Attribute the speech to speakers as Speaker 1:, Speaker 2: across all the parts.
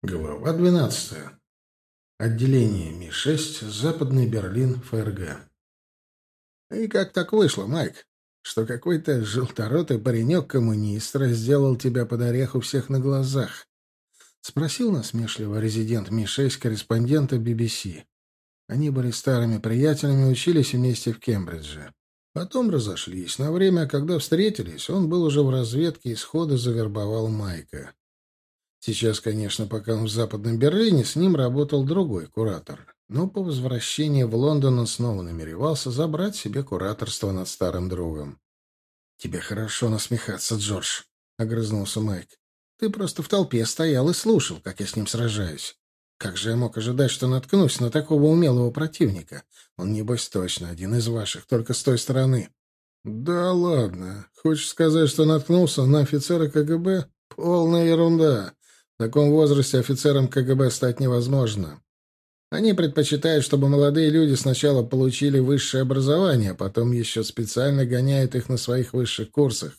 Speaker 1: Глава 12. Отделение Ми-6, Западный Берлин, ФРГ. И как так вышло, Майк, что какой-то желторотый паренек-коммунист разделал тебя под орех у всех на глазах? Спросил насмешливо резидент Ми-6 корреспондента BBC. Они были старыми приятелями, учились вместе в Кембридже. Потом разошлись. На время, когда встретились, он был уже в разведке и сходу завербовал Майка. Сейчас, конечно, пока он в Западном Берлине, с ним работал другой куратор. Но по возвращении в Лондон он снова намеревался забрать себе кураторство над старым другом. «Тебе хорошо насмехаться, Джордж», — огрызнулся Майк. «Ты просто в толпе стоял и слушал, как я с ним сражаюсь. Как же я мог ожидать, что наткнусь на такого умелого противника? Он, небось, точно один из ваших, только с той стороны». «Да ладно. Хочешь сказать, что наткнулся на офицера КГБ? Полная ерунда. В таком возрасте офицером КГБ стать невозможно. Они предпочитают, чтобы молодые люди сначала получили высшее образование, а потом еще специально гоняют их на своих высших курсах.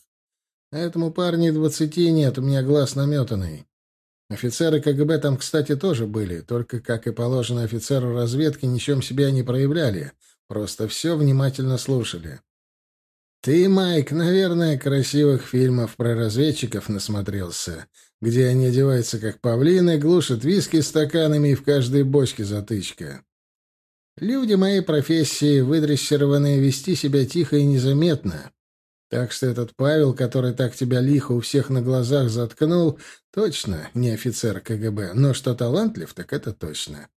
Speaker 1: Этому парню двадцати нет, у меня глаз наметанный. Офицеры КГБ там, кстати, тоже были, только, как и положено офицеру разведки, ничем себя не проявляли, просто все внимательно слушали. Ты, Майк, наверное, красивых фильмов про разведчиков насмотрелся где они одеваются как павлины, глушат виски стаканами и в каждой бочке затычка. Люди моей профессии выдрессированы вести себя тихо и незаметно. Так что этот Павел, который так тебя лихо у всех на глазах заткнул, точно не офицер КГБ, но что талантлив, так это точно.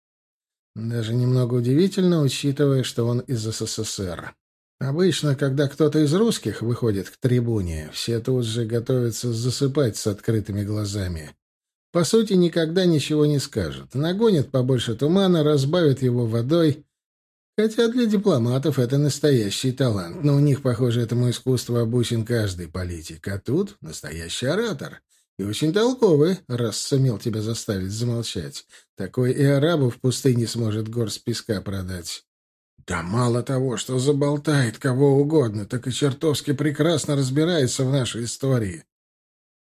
Speaker 1: Даже немного удивительно, учитывая, что он из СССР. Обычно, когда кто-то из русских выходит к трибуне, все тут же готовятся засыпать с открытыми глазами. По сути, никогда ничего не скажут. Нагонят побольше тумана, разбавят его водой. Хотя для дипломатов это настоящий талант, но у них, похоже, этому искусству обучен каждый политик. А тут настоящий оратор. И очень толковый, раз сумел тебя заставить замолчать. Такой и арабу в пустыне сможет горсть песка продать. Да мало того, что заболтает кого угодно, так и чертовски прекрасно разбирается в нашей истории.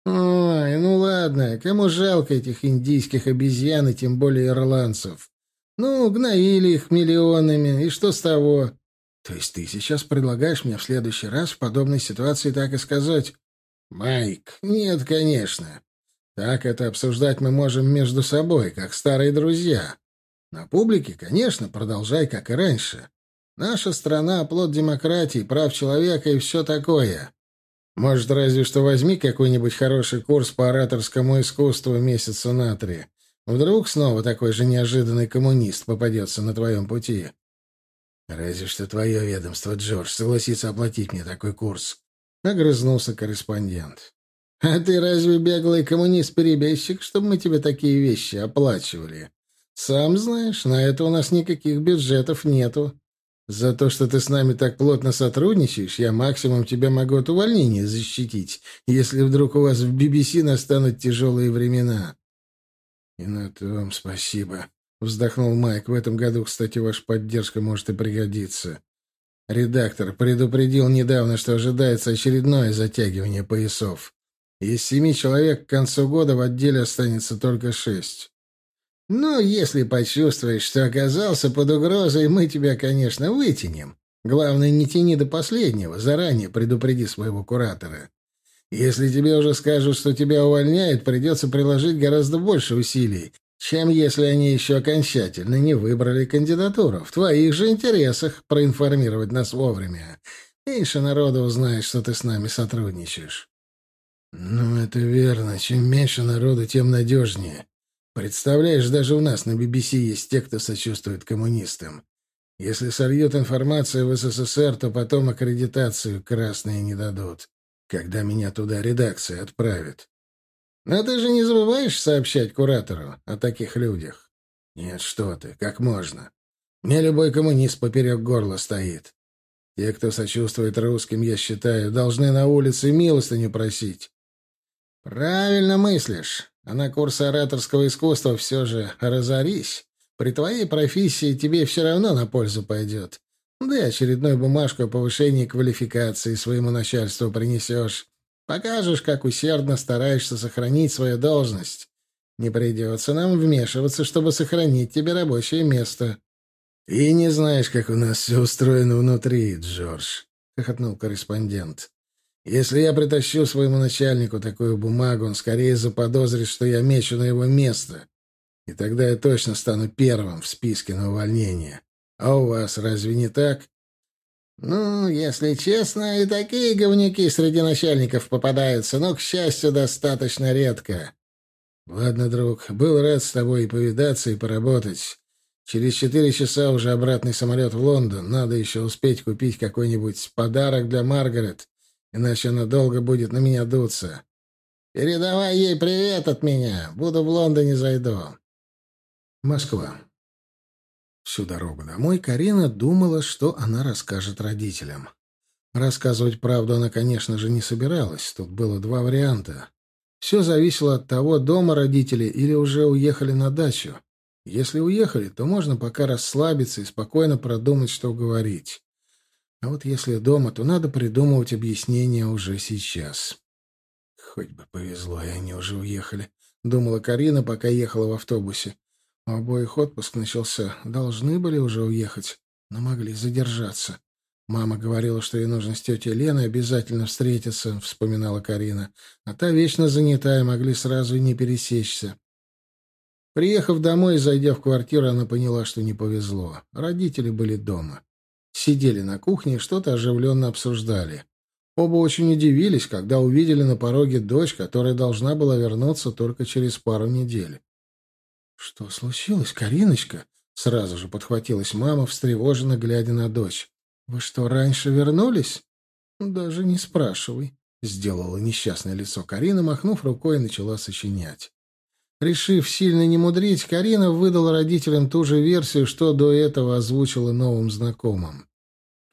Speaker 1: Ой, ну ладно, кому жалко этих индийских обезьян и тем более ирландцев? Ну, гноили их миллионами, и что с того? То есть ты сейчас предлагаешь мне в следующий раз в подобной ситуации так и сказать? Майк, нет, конечно. Так это обсуждать мы можем между собой, как старые друзья. На публике, конечно, продолжай, как и раньше. Наша страна — плод демократии, прав человека и все такое. Может, разве что возьми какой-нибудь хороший курс по ораторскому искусству месяца на три. Вдруг снова такой же неожиданный коммунист попадется на твоем пути. Разве что твое ведомство, Джордж, согласится оплатить мне такой курс. Огрызнулся корреспондент. А ты разве беглый коммунист-перебежчик, чтобы мы тебе такие вещи оплачивали? Сам знаешь, на это у нас никаких бюджетов нету. За то, что ты с нами так плотно сотрудничаешь, я максимум тебя могу от увольнения защитить, если вдруг у вас в BBC настанут тяжелые времена. И на то вам спасибо, вздохнул Майк. В этом году, кстати, ваша поддержка может и пригодиться. Редактор предупредил недавно, что ожидается очередное затягивание поясов. Из семи человек к концу года в отделе останется только шесть. Ну, если почувствуешь, что оказался под угрозой, мы тебя, конечно, вытянем. Главное, не тяни до последнего, заранее предупреди своего куратора. Если тебе уже скажут, что тебя увольняют, придется приложить гораздо больше усилий, чем если они еще окончательно не выбрали кандидатуру. В твоих же интересах проинформировать нас вовремя. Меньше народу узнает, что ты с нами сотрудничаешь. Ну, это верно. Чем меньше народу, тем надежнее. Представляешь, даже у нас на BBC есть те, кто сочувствует коммунистам. Если сольют информацию в СССР, то потом аккредитацию красные не дадут, когда меня туда редакция отправит. Но ты же не забываешь сообщать куратору о таких людях? Нет, что ты, как можно? Мне любой коммунист поперек горла стоит. Те, кто сочувствует русским, я считаю, должны на улице милостыню просить. Правильно мыслишь. А на курсы ораторского искусства все же разорись. При твоей профессии тебе все равно на пользу пойдет. Да и очередную бумажку о повышении квалификации своему начальству принесешь. Покажешь, как усердно стараешься сохранить свою должность. Не придется нам вмешиваться, чтобы сохранить тебе рабочее место. — Ты не знаешь, как у нас все устроено внутри, Джордж, — хохотнул корреспондент. — Если я притащу своему начальнику такую бумагу, он скорее заподозрит, что я мечу на его место. И тогда я точно стану первым в списке на увольнение. А у вас разве не так? Ну, если честно, и такие говнюки среди начальников попадаются, но, к счастью, достаточно редко. Ладно, друг, был рад с тобой и повидаться, и поработать. Через четыре часа уже обратный самолет в Лондон. Надо еще успеть купить какой-нибудь подарок для Маргарет, иначе она долго будет на меня дуться. Передавай ей привет от меня. Буду в Лондоне, зайду. Москва. Всю дорогу домой Карина думала, что она расскажет родителям. Рассказывать правду она, конечно же, не собиралась. Тут было два варианта. Все зависело от того, дома родители или уже уехали на дачу. Если уехали, то можно пока расслабиться и спокойно продумать, что говорить. А вот если дома, то надо придумывать объяснение уже сейчас. Хоть бы повезло, и они уже уехали, — думала Карина, пока ехала в автобусе. У обоих отпуск начался. Должны были уже уехать, но могли задержаться. Мама говорила, что ей нужно с тетей Леной обязательно встретиться, вспоминала Карина. А та вечно занята, и могли сразу не пересечься. Приехав домой и зайдя в квартиру, она поняла, что не повезло. Родители были дома. Сидели на кухне и что-то оживленно обсуждали. Оба очень удивились, когда увидели на пороге дочь, которая должна была вернуться только через пару недель. «Что случилось, Кариночка?» Сразу же подхватилась мама, встревоженно глядя на дочь. «Вы что, раньше вернулись?» «Даже не спрашивай», — сделала несчастное лицо Карина, махнув рукой, и начала сочинять. Решив сильно не мудрить, Карина выдала родителям ту же версию, что до этого озвучила новым знакомым.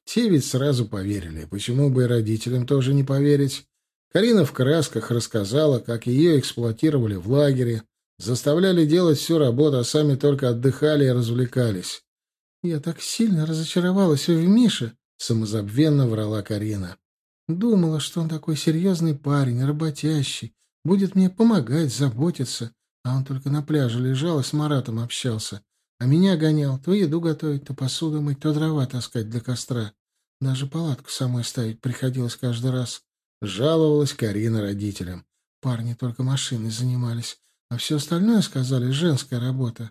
Speaker 1: Те ведь сразу поверили, почему бы и родителям тоже не поверить. Карина в красках рассказала, как ее эксплуатировали в лагере, Заставляли делать всю работу, а сами только отдыхали и развлекались. «Я так сильно разочаровалась в Мише», — самозабвенно врала Карина. «Думала, что он такой серьезный парень, работящий, будет мне помогать, заботиться, а он только на пляже лежал и с Маратом общался, а меня гонял то еду готовить, то посуду мыть, то дрова таскать для костра. Даже палатку самой ставить приходилось каждый раз». Жаловалась Карина родителям. Парни только машиной занимались, а все остальное, сказали, женская работа.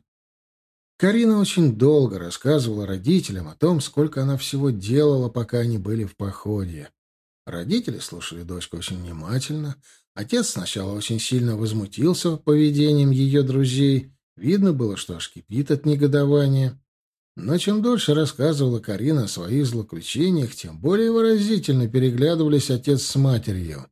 Speaker 1: Карина очень долго рассказывала родителям о том, сколько она всего делала, пока они были в походе. Родители слушали дочку очень внимательно. Отец сначала очень сильно возмутился поведением ее друзей. Видно было, что аж кипит от негодования. Но чем дольше рассказывала Карина о своих злоключениях, тем более выразительно переглядывались отец с матерью.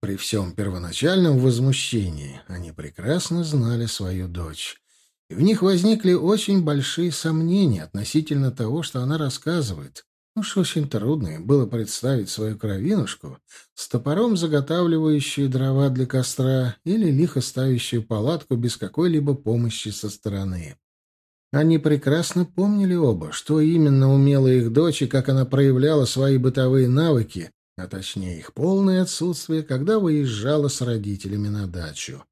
Speaker 1: При всем первоначальном возмущении они прекрасно знали свою дочь. И в них возникли очень большие сомнения относительно того, что она рассказывает. Уж очень трудно было представить свою кровинушку с топором, заготавливающую дрова для костра, или лихо ставящую палатку без какой-либо помощи со стороны. Они прекрасно помнили оба, что именно умела их дочь и как она проявляла свои бытовые навыки, а точнее их полное отсутствие, когда выезжала с родителями на дачу.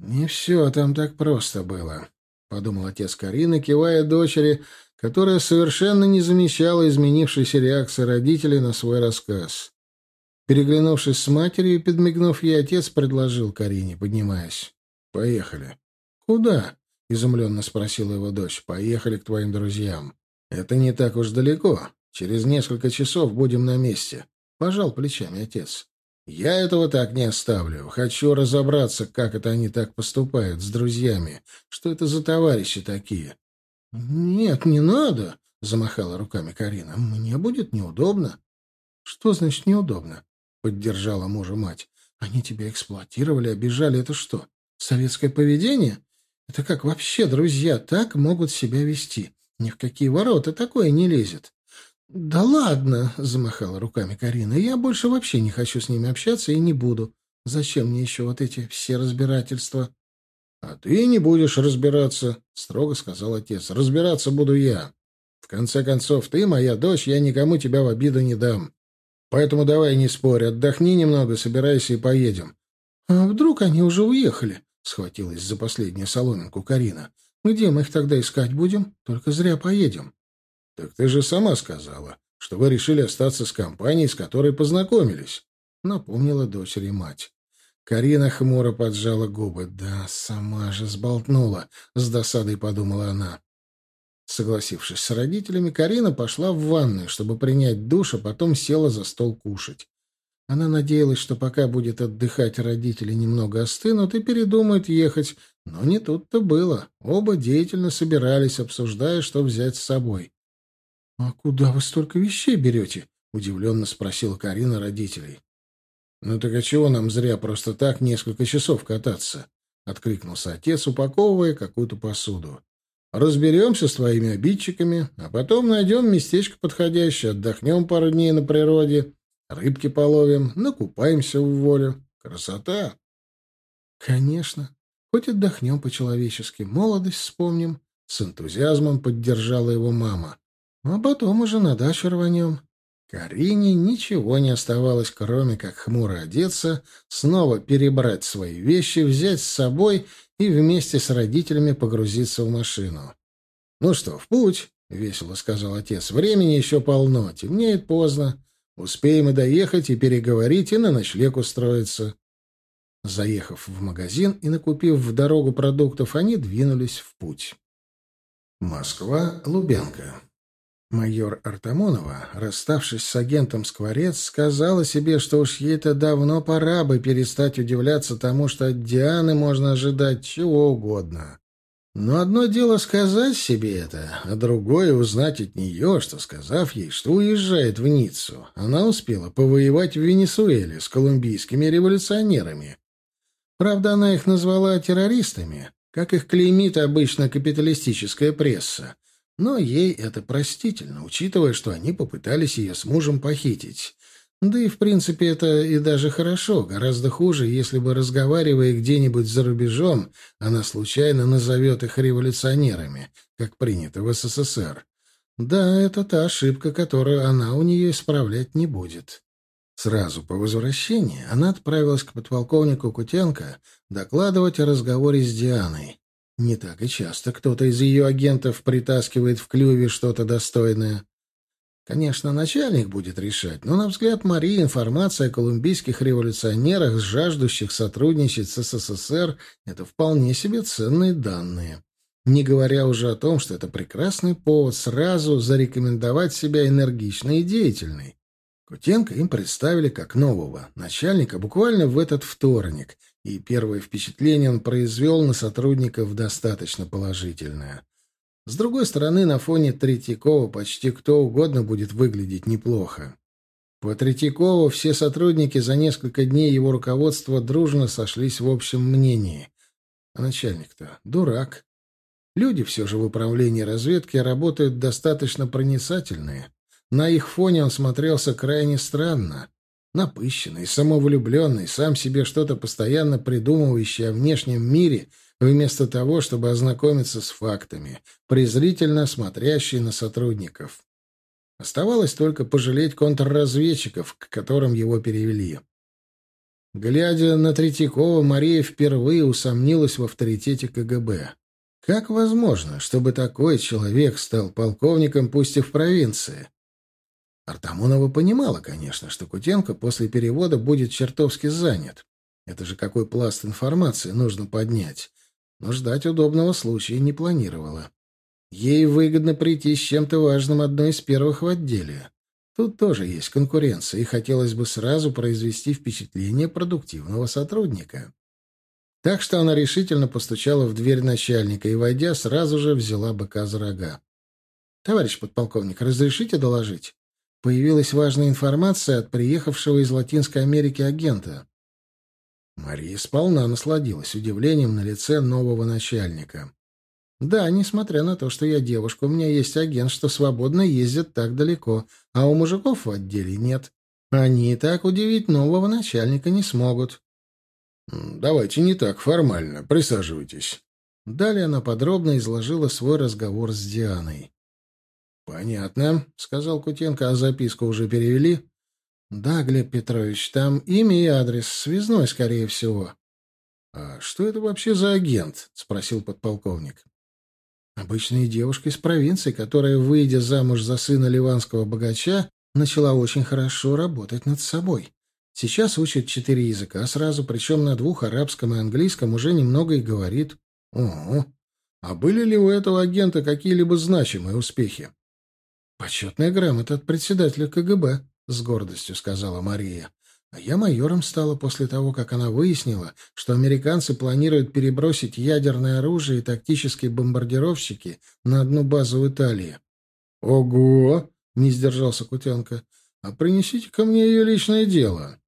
Speaker 1: «Не все там так просто было», — подумал отец Карины, кивая дочери, которая совершенно не замечала изменившейся реакции родителей на свой рассказ. Переглянувшись с матерью и подмигнув ей, отец предложил Карине, поднимаясь. «Поехали». «Куда?» — изумленно спросила его дочь. «Поехали к твоим друзьям. Это не так уж далеко. Через несколько часов будем на месте. — пожал плечами отец. «Я этого так не оставлю. Хочу разобраться, как это они так поступают с друзьями. Что это за товарищи такие?» «Нет, не надо», — замахала руками Карина. «Мне будет неудобно». «Что значит неудобно?» — поддержала мужа мать. «Они тебя эксплуатировали, обижали. Это что, советское поведение? Это как вообще друзья так могут себя вести? Ни в какие ворота такое не лезет». «Да ладно!» — замахала руками Карина. «Я больше вообще не хочу с ними общаться и не буду. Зачем мне еще вот эти все разбирательства?» «А ты не будешь разбираться», — строго сказал отец. «Разбираться буду я. В конце концов, ты моя дочь, я никому тебя в обиду не дам. Поэтому давай не спорь, отдохни немного, собирайся и поедем». «А вдруг они уже уехали?» — схватилась за последнюю соломинку Карина. «Где мы их тогда искать будем? Только зря поедем». «Так ты же сама сказала, что вы решили остаться с компанией, с которой познакомились», — напомнила дочери мать. Карина хмуро поджала губы. «Да, сама же сболтнула», — с досадой подумала она. Согласившись с родителями, Карина пошла в ванную, чтобы принять душ, а потом села за стол кушать. Она надеялась, что пока будет отдыхать, родители немного остынут и передумают ехать, но не тут-то было. Оба деятельно собирались, обсуждая, что взять с собой. — А куда вы столько вещей берете? — удивленно спросила Карина родителей. — Ну так а чего нам зря просто так несколько часов кататься? — откликнулся отец, упаковывая какую-то посуду. Разберемся с твоими обидчиками, а потом найдем местечко подходящее, отдохнем пару дней на природе, рыбки половим, накупаемся в волю. Красота! Конечно. Хоть отдохнем по-человечески, молодость вспомним. С энтузиазмом поддержала его мама. А потом уже на дачу рванем. Карине ничего не оставалось, кроме как хмуро одеться, снова перебрать свои вещи, взять с собой и вместе с родителями погрузиться в машину. «Ну что, в путь!» — весело сказал отец. «Времени еще полно, темнеет поздно. Успеем и доехать, и переговорить, и на ночлег устроиться». Заехав в магазин и накупив в дорогу продуктов, они двинулись в путь. Москва, Лубянка. Майор Артамонова, расставшись с агентом Скворец, сказала себе, что уж ей-то давно пора бы перестать удивляться тому, что от Дианы можно ожидать чего угодно. Но одно дело сказать себе это, а другое узнать от нее, что, сказав ей, что уезжает в Ниццу, она успела повоевать в Венесуэле с колумбийскими революционерами. Правда, она их назвала террористами, как их клеймит обычно капиталистическая пресса, но ей это простительно, учитывая, что они попытались ее с мужем похитить. Да и, в принципе, это и даже хорошо. Гораздо хуже, если бы, разговаривая где-нибудь за рубежом, она случайно назовет их революционерами, как принято в СССР. Да, это та ошибка, которую она у нее исправлять не будет. Сразу по возвращении она отправилась к подполковнику Кутенко докладывать о разговоре с Дианой. Не так и часто кто-то из ее агентов притаскивает в клюве что-то достойное. Конечно, начальник будет решать, но, на взгляд Марии, информация о колумбийских революционерах, жаждущих сотрудничать с СССР, это вполне себе ценные данные. Не говоря уже о том, что это прекрасный повод сразу зарекомендовать себя энергичной и деятельной. Кутенко им представили как нового начальника буквально в этот вторник, и первое впечатление он произвел на сотрудников достаточно положительное. С другой стороны, на фоне Третьякова почти кто угодно будет выглядеть неплохо. По Третьякову все сотрудники за несколько дней его руководства дружно сошлись в общем мнении. А начальник-то дурак. Люди все же в управлении разведки работают достаточно проницательные. На их фоне он смотрелся крайне странно. Напыщенный, самовлюбленный, сам себе что-то постоянно придумывающий о внешнем мире, вместо того, чтобы ознакомиться с фактами, презрительно смотрящий на сотрудников. Оставалось только пожалеть контрразведчиков, к которым его перевели. Глядя на Третьякова, Мария впервые усомнилась в авторитете КГБ. Как возможно, чтобы такой человек стал полковником, пусть и в провинции? Артамонова понимала, конечно, что Кутенко после перевода будет чертовски занят. Это же какой пласт информации нужно поднять. Но ждать удобного случая не планировала. Ей выгодно прийти с чем-то важным одной из первых в отделе. Тут тоже есть конкуренция, и хотелось бы сразу произвести впечатление продуктивного сотрудника. Так что она решительно постучала в дверь начальника и, войдя, сразу же взяла быка за рога. «Товарищ подполковник, разрешите доложить?» Появилась важная информация от приехавшего из Латинской Америки агента. Мария сполна насладилась удивлением на лице нового начальника. «Да, несмотря на то, что я девушка, у меня есть агент, что свободно ездит так далеко, а у мужиков в отделе нет. Они и так удивить нового начальника не смогут». «Давайте не так формально. Присаживайтесь». Далее она подробно изложила свой разговор с Дианой. «Понятно», — сказал Кутенко, — «а записку уже перевели?» «Да, Глеб Петрович, там имя и адрес, связной, скорее всего». «А что это вообще за агент?» — спросил подполковник. Обычная девушка из провинции, которая, выйдя замуж за сына ливанского богача, начала очень хорошо работать над собой. Сейчас учит четыре языка сразу, причем на двух, арабском и английском, уже немного и говорит. Ого! А были ли у этого агента какие-либо значимые успехи? «Почетная грамота от председателя КГБ», — с гордостью сказала Мария. А я майором стала после того, как она выяснила, что американцы планируют перебросить ядерное оружие и тактические бомбардировщики на одну базу в Италии. «Ого!» — не сдержался Кутенко. «А принесите ко мне ее личное дело».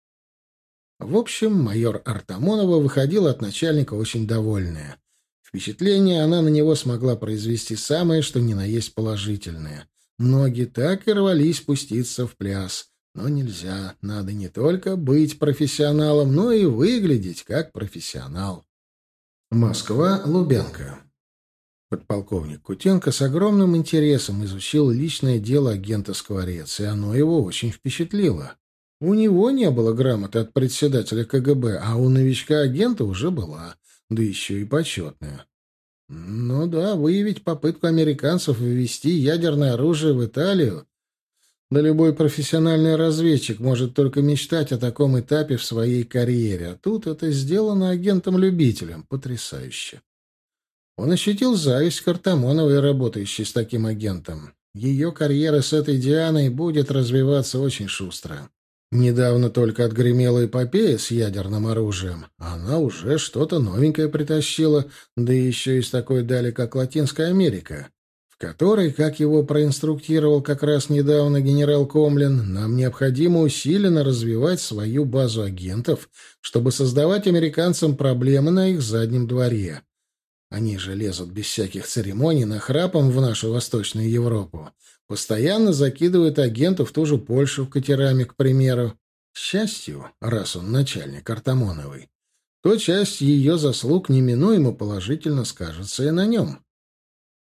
Speaker 1: В общем, майор Артамонова выходила от начальника очень довольная. Впечатление она на него смогла произвести самое, что ни на есть положительное. Ноги так и рвались спуститься в пляс. Но нельзя. Надо не только быть профессионалом, но и выглядеть как профессионал. Москва, Лубянка. Подполковник Кутенко с огромным интересом изучил личное дело агента Скворец, и оно его очень впечатлило. У него не было грамоты от председателя КГБ, а у новичка-агента уже была, да еще и почетная. Ну да, выявить попытку американцев ввести ядерное оружие в Италию да любой профессиональный разведчик может только мечтать о таком этапе в своей карьере, а тут это сделано агентом-любителем. Потрясающе. Он ощутил зависть к Артамоновой, работающей с таким агентом. Ее карьера с этой Дианой будет развиваться очень шустро. Недавно только отгремела эпопея с ядерным оружием. Она уже что-то новенькое притащила, да еще из такой дали, как Латинская Америка который, как его проинструктировал как раз недавно генерал Комлин, нам необходимо усиленно развивать свою базу агентов, чтобы создавать американцам проблемы на их заднем дворе. Они же лезут без всяких церемоний нахрапом в нашу Восточную Европу. Постоянно закидывают агентов в ту же Польшу катерами, к примеру. К счастью, раз он начальник Артамоновой, то часть ее заслуг неминуемо положительно скажется и на нем.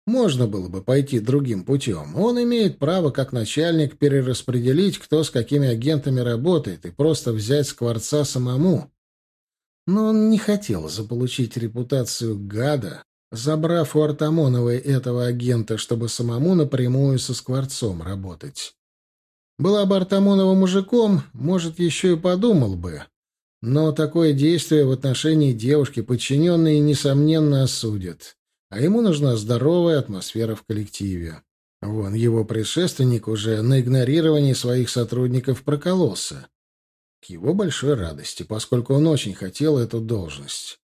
Speaker 1: Можно было бы пойти другим путем. Он имеет право, как начальник, перераспределить, кто с какими агентами работает, и просто взять Скворца самому. Но он не хотел заполучить репутацию гада, забрав у Артамоновой этого агента, чтобы самому напрямую со Скворцом работать. Была бы Артамонова мужиком, может, еще и подумал бы. Но такое действие в отношении девушки подчиненные, несомненно, осудят а ему нужна здоровая атмосфера в коллективе. Вон, его предшественник уже на игнорировании своих сотрудников прокололся. К его большой радости, поскольку он очень хотел эту должность.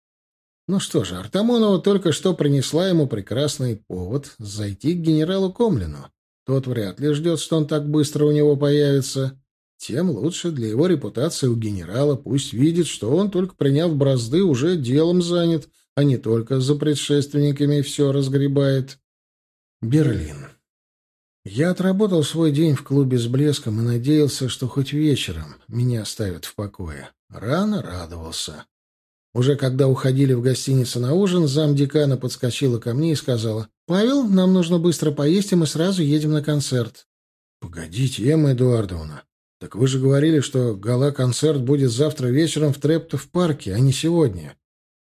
Speaker 1: Ну что же, Артамонова только что принесла ему прекрасный повод зайти к генералу Комлину. Тот вряд ли ждет, что он так быстро у него появится. Тем лучше для его репутации у генерала. Пусть видит, что он, только приняв бразды, уже делом занят — а не только за предшественниками все разгребает. Берлин. Я отработал свой день в клубе с блеском и надеялся, что хоть вечером меня оставят в покое. Рано радовался. Уже когда уходили в гостиницу на ужин, замдекана подскочила ко мне и сказала, «Павел, нам нужно быстро поесть, и мы сразу едем на концерт». «Погодите, Эмма Эдуардовна, так вы же говорили, что гала-концерт будет завтра вечером в Трептов парке, а не сегодня».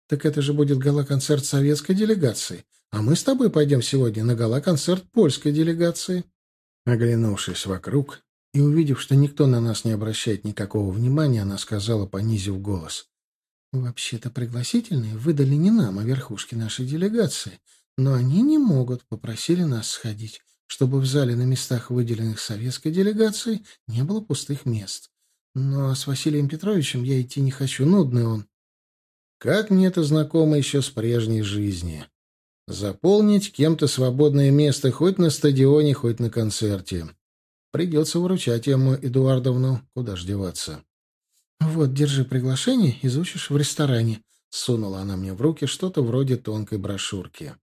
Speaker 1: Так это же будет гала-концерт советской делегации, а мы с тобой пойдем сегодня на гала-концерт польской делегации. Оглянувшись вокруг и увидев, что никто на нас не обращает никакого внимания, она сказала, понизив голос. «Вообще-то пригласительные выдали не нам, а верхушке нашей делегации, но они не могут, попросили нас сходить, чтобы в зале на местах, выделенных советской делегацией, не было пустых мест. Но с Василием Петровичем я идти не хочу, нудный он. Как мне это знакомо еще с прежней жизни. Заполнить кем-то свободное место хоть на стадионе, хоть на концерте. Придется выручать ему Эдуардовну, куда ж деваться. «Вот, держи приглашение, изучишь в ресторане», — сунула она мне в руки что-то вроде тонкой брошюрки.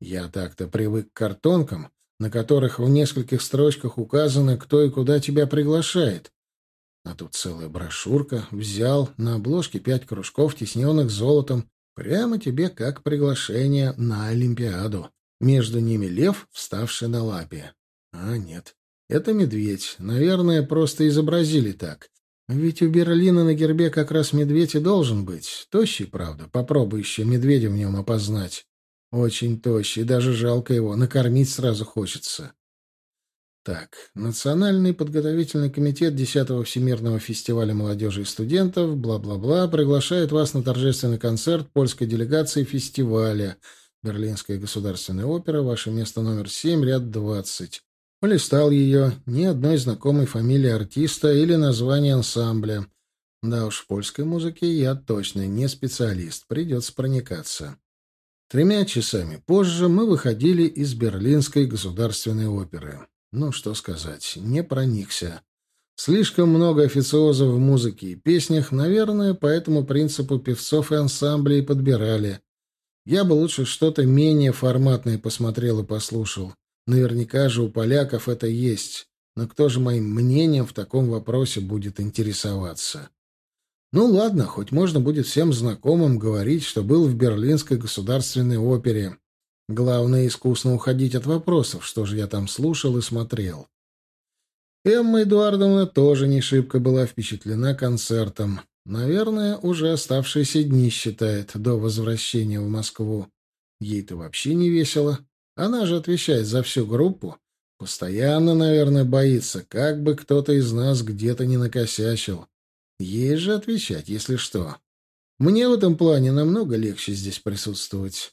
Speaker 1: Я так-то привык к картонкам, на которых в нескольких строчках указано, кто и куда тебя приглашает. А тут целая брошюрка. Взял на обложке пять кружков, тесненных золотом. Прямо тебе как приглашение на Олимпиаду. Между ними лев, вставший на лапе. А нет, это медведь. Наверное, просто изобразили так. Ведь у Берлина на гербе как раз медведь и должен быть. Тощий, правда. Попробуй еще медведя в нем опознать. Очень тощий, даже жалко его. Накормить сразу хочется. Так, Национальный подготовительный комитет 10-го Всемирного фестиваля молодежи и студентов, бла-бла-бла, приглашает вас на торжественный концерт польской делегации фестиваля. Берлинская государственная опера, ваше место номер 7, ряд 20. Полистал ее, ни одной знакомой фамилии артиста или названия ансамбля. Да уж, в польской музыке я точно не специалист, придется проникаться. Тремя часами позже мы выходили из Берлинской государственной оперы. Ну, что сказать, не проникся. Слишком много официозов в музыке и песнях, наверное, по этому принципу певцов и ансамблей подбирали. Я бы лучше что-то менее форматное посмотрел и послушал. Наверняка же у поляков это есть. Но кто же моим мнением в таком вопросе будет интересоваться? Ну ладно, хоть можно будет всем знакомым говорить, что был в Берлинской государственной опере. Главное — искусно уходить от вопросов, что же я там слушал и смотрел. Эмма Эдуардовна тоже не шибко была впечатлена концертом. Наверное, уже оставшиеся дни считает до возвращения в Москву. Ей-то вообще не весело. Она же отвечает за всю группу. Постоянно, наверное, боится, как бы кто-то из нас где-то не накосячил. Ей же отвечать, если что. Мне в этом плане намного легче здесь присутствовать.